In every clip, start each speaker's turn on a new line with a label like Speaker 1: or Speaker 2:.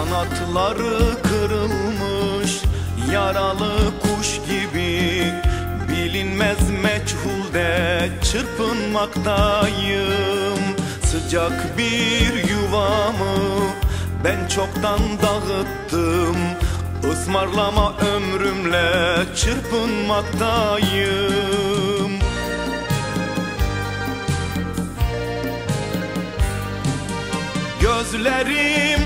Speaker 1: Kanatları kırılmış yaralı kuş gibi. Bilinmez meçhulde çırpınmaktayım. Sıcak bir yuvamı ben çoktan dağıttım. Ismarlama ömrümle çırpınmaktayım. Gözlerim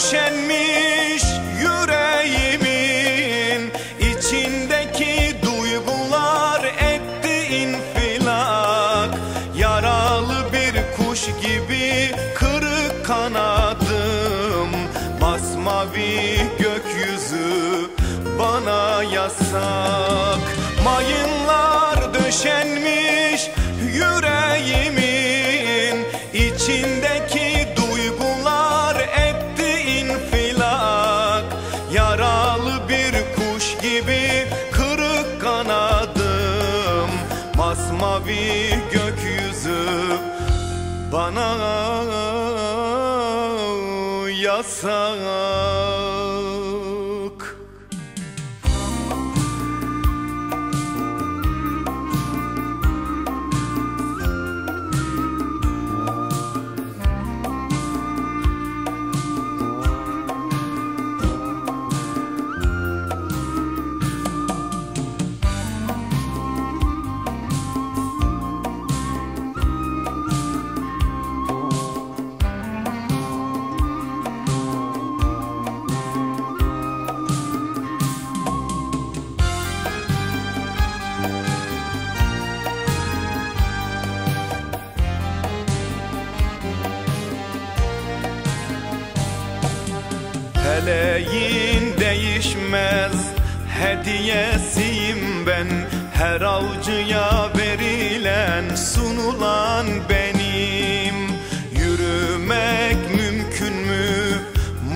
Speaker 1: döşenmiş yüreğimin. İçindeki duygular etti infilak. Yaralı bir kuş gibi kırık kanadım. Masmavi gökyüzü bana yasak. Mayınlar döşenmiş bana yasak Feleğin değişmez. Hediyesiyim ben. Her avcıya verilen sunulan benim. Yürümek mümkün mü?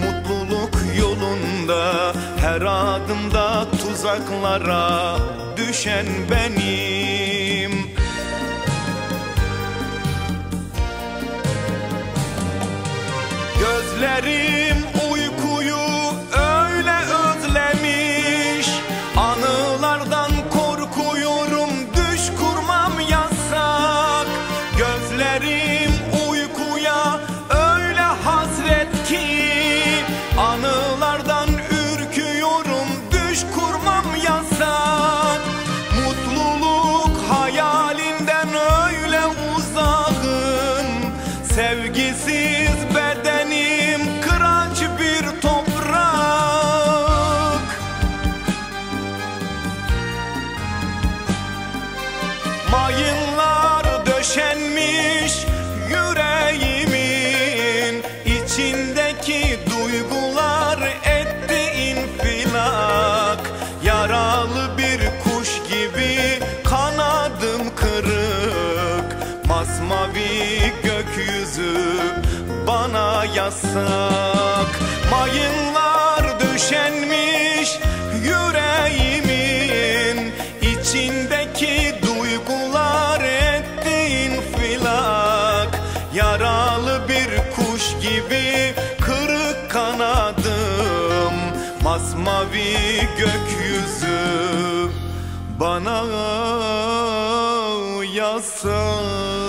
Speaker 1: Mutluluk yolunda. Her adımda tuzaklara düşen benim. Gözlerim Mayınlar döşenmiş yüreğimin içindeki duygular etti infilak. Yaralı bir kuş gibi kanadım kırık. Masmavi gökyüzü bana yasak. Mayınlar döşenmiş Masmavi gökyüzü bana yasak